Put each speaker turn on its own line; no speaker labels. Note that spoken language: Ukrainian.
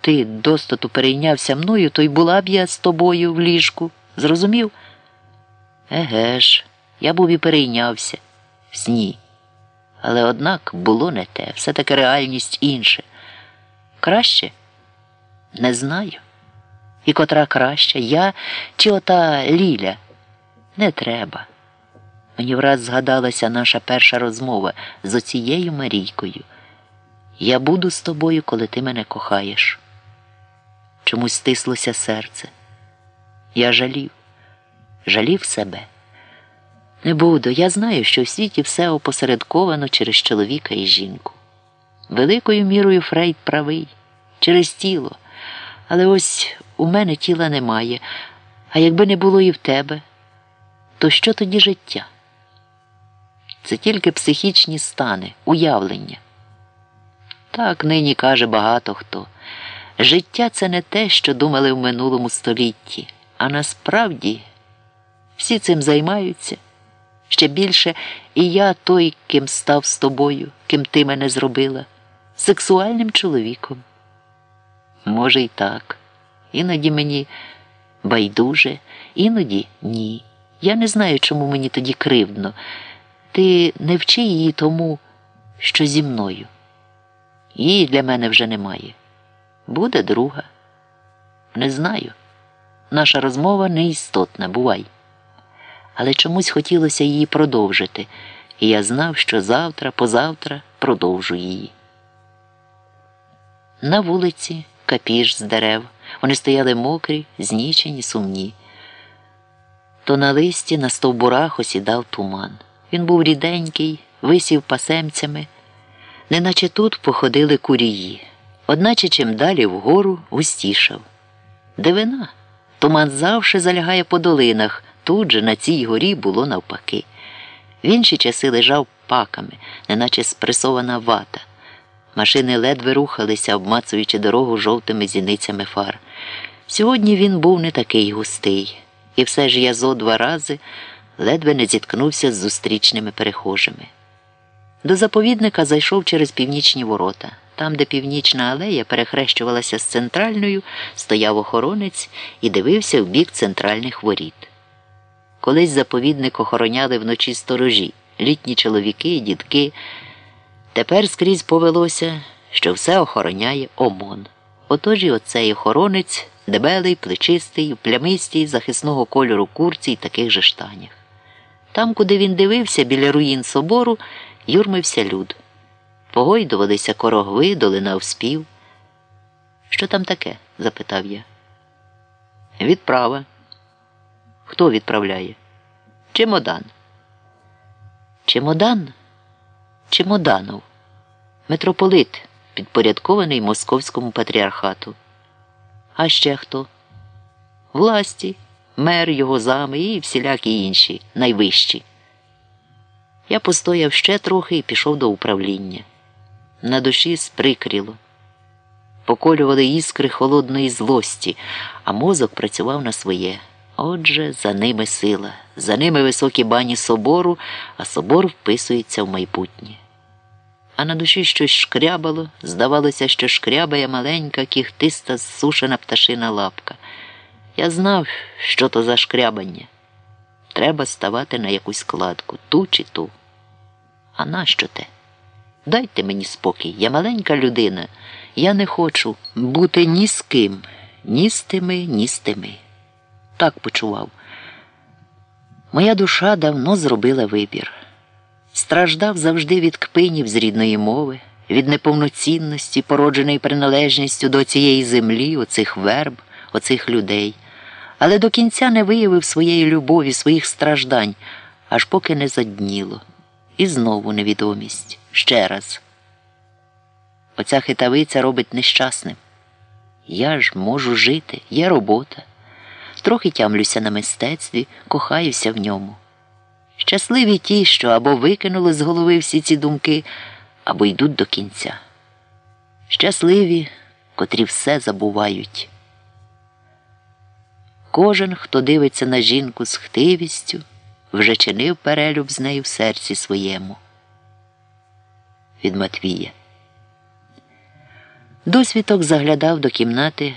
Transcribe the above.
ти достату перейнявся мною, то й була б я з тобою в ліжку. Зрозумів? Еге ж, я був і перейнявся в сні. Але однак було не те, все таки реальність інше. Краще? Не знаю. І котра краща, я чи ота Ліля? Не треба. Мені враз згадалася наша перша розмова з оцією Марійкою. Я буду з тобою, коли ти мене кохаєш. Чомусь стислося серце. Я жалів, жалів себе. Не буду. Я знаю, що в світі все опосередковано через чоловіка і жінку. Великою мірою Фрейд правий, через тіло. Але ось у мене тіла немає, а якби не було і в тебе, то що тоді життя? Це тільки психічні стани, уявлення. Так нині каже багато хто. Життя це не те, що думали в минулому столітті, а насправді всі цим займаються. Ще більше і я той, ким став з тобою, ким ти мене зробила, сексуальним чоловіком. Може, й так. Іноді мені байдуже, іноді ні. Я не знаю, чому мені тоді кривдно. Ти не вчи її тому, що зі мною. Її для мене вже немає. Буде друга. Не знаю. Наша розмова неістотна, бувай. Але чомусь хотілося її продовжити, і я знав, що завтра, позавтра продовжу її. На вулиці капіж з дерев. Вони стояли мокрі, знічені, сумні. То на листі на стовбурах осідав туман. Він був ріденький, висів пасемцями, неначе тут походили курії, одначе чим далі вгору густішав. Дивина, туман завше залягає по долинах, тут же на цій горі було навпаки. В інші часи лежав паками, неначе спресована вата. Машини ледве рухалися, обмацуючи дорогу жовтими зіницями фар. Сьогодні він був не такий густий, і все ж я зо два рази ледве не зіткнувся з зустрічними перехожими. До заповідника зайшов через північні ворота. Там, де північна алея перехрещувалася з центральною, стояв охоронець і дивився в бік центральних воріт. Колись заповідник охороняли вночі сторожі, літні чоловіки і дітки. Тепер скрізь повелося, що все охороняє ОМОН. Отож і оцей охоронець, дебелий, плечистий, плямистій, захисного кольору курці й таких же штанях. Там, куди він дивився, біля руїн собору, юрмився люд. Погойдувалися корогви, долинав спів. Що там таке? запитав я. Відправа. Хто відправляє? Чемодан. Чемодан? Чемоданов, митрополит, підпорядкований Московському патріархату. А ще хто? Власті, мер його зами і всілякі інші, найвищі. Я постояв ще трохи і пішов до управління. На душі сприкріло. Поколювали іскри холодної злості, а мозок працював на своє. Отже, за ними сила, за ними високі бані собору, а собор вписується в майбутнє. А на душі щось шкрябало, здавалося, що шкрябає маленька, кіхтиста, зсушена пташина лапка. Я знав, що то за шкрябання. Треба ставати на якусь кладку, ту чи ту. А нащо те? Дайте мені спокій, я маленька людина. Я не хочу бути ні з ким, ні з тими, ні з тими так почував. Моя душа давно зробила вибір. Страждав завжди від кпинів з рідної мови, від неповноцінності, породженої приналежністю до цієї землі, оцих верб, оцих людей, але до кінця не виявив своєї любові, своїх страждань, аж поки не задніло. І знову невідомість. Ще раз. Оця хитавиця робить нещасним. Я ж можу жити, є робота трохи тямлюся на мистецтві, кохаюся в ньому. Щасливі ті, що або викинули з голови всі ці думки, або йдуть до кінця. Щасливі, котрі все забувають. Кожен, хто дивиться на жінку з хтивістю, вже чинив перелюб з нею в серці своєму. Від Матвія. Досвідок заглядав до кімнати.